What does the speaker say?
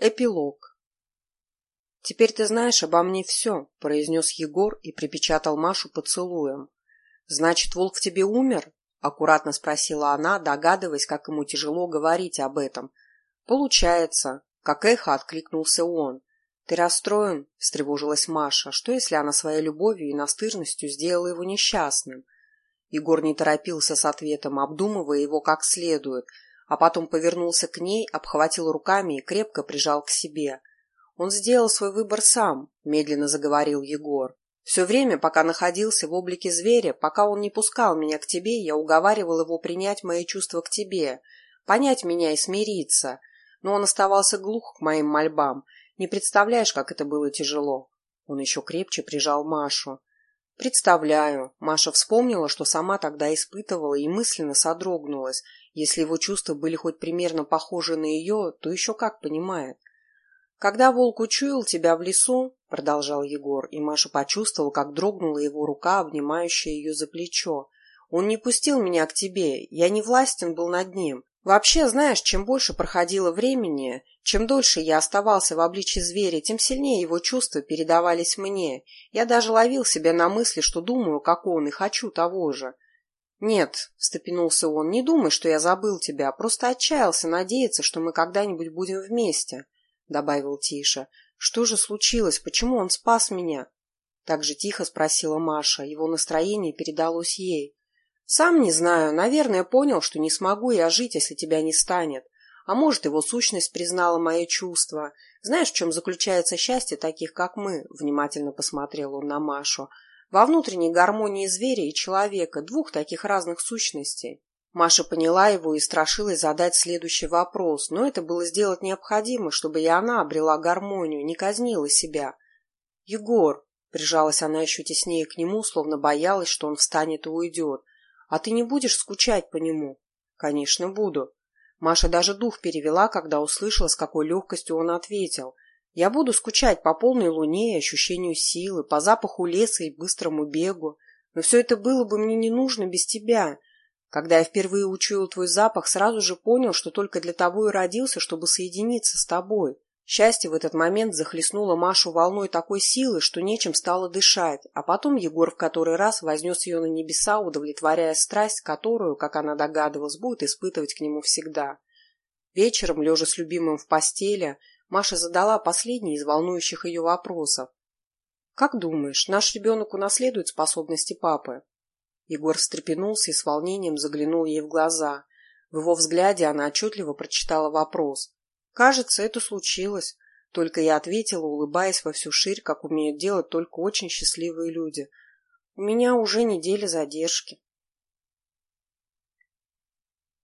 Эпилог. «Теперь ты знаешь обо мне все», — произнес Егор и припечатал Машу поцелуем. «Значит, волк в тебе умер?» — аккуратно спросила она, догадываясь, как ему тяжело говорить об этом. «Получается», — как эхо откликнулся он. «Ты расстроен?» — встревожилась Маша. «Что, если она своей любовью и настырностью сделала его несчастным?» Егор не торопился с ответом, обдумывая его как следует — а потом повернулся к ней, обхватил руками и крепко прижал к себе. «Он сделал свой выбор сам», — медленно заговорил Егор. «Все время, пока находился в облике зверя, пока он не пускал меня к тебе, я уговаривал его принять мои чувства к тебе, понять меня и смириться. Но он оставался глух к моим мольбам. Не представляешь, как это было тяжело». Он еще крепче прижал Машу. «Представляю». Маша вспомнила, что сама тогда испытывала и мысленно содрогнулась. Если его чувства были хоть примерно похожи на ее, то еще как понимает. «Когда волк учуял тебя в лесу», — продолжал Егор, и Маша почувствовала, как дрогнула его рука, обнимающая ее за плечо. «Он не пустил меня к тебе, я не властен был над ним. Вообще, знаешь, чем больше проходило времени, чем дольше я оставался в обличье зверя, тем сильнее его чувства передавались мне. Я даже ловил себя на мысли, что думаю, как он, и хочу того же. «Нет», — встрепенулся он, — «не думай, что я забыл тебя, просто отчаялся надеяться, что мы когда-нибудь будем вместе», — добавил тише. «Что же случилось? Почему он спас меня?» Так же тихо спросила Маша. Его настроение передалось ей. Сам не знаю, наверное, понял, что не смогу я жить, если тебя не станет. А может, его сущность признала мои чувства. Знаешь, в чем заключается счастье таких, как мы? Внимательно посмотрел он на Машу. Во внутренней гармонии зверя и человека, двух таких разных сущностей. Маша поняла его и страшилась задать следующий вопрос, но это было сделать необходимо, чтобы и она обрела гармонию, не казнила себя. «Егор», — прижалась она еще теснее к нему, словно боялась, что он встанет и уйдет, а ты не будешь скучать по нему? Конечно, буду. Маша даже дух перевела, когда услышала, с какой легкостью он ответил. Я буду скучать по полной луне и ощущению силы, по запаху леса и быстрому бегу. Но все это было бы мне не нужно без тебя. Когда я впервые учуял твой запах, сразу же понял, что только для того и родился, чтобы соединиться с тобой. Счастье в этот момент захлестнуло Машу волной такой силы, что нечем стало дышать, а потом Егор в который раз вознес ее на небеса, удовлетворяя страсть, которую, как она догадывалась, будет испытывать к нему всегда. Вечером, лежа с любимым в постели, Маша задала последний из волнующих ее вопросов. «Как думаешь, наш ребенок унаследует способности папы?» Егор встрепенулся и с волнением заглянул ей в глаза. В его взгляде она отчетливо прочитала вопрос. Кажется, это случилось. Только я ответила, улыбаясь во всю ширь, как умеют делать только очень счастливые люди. У меня уже неделя задержки.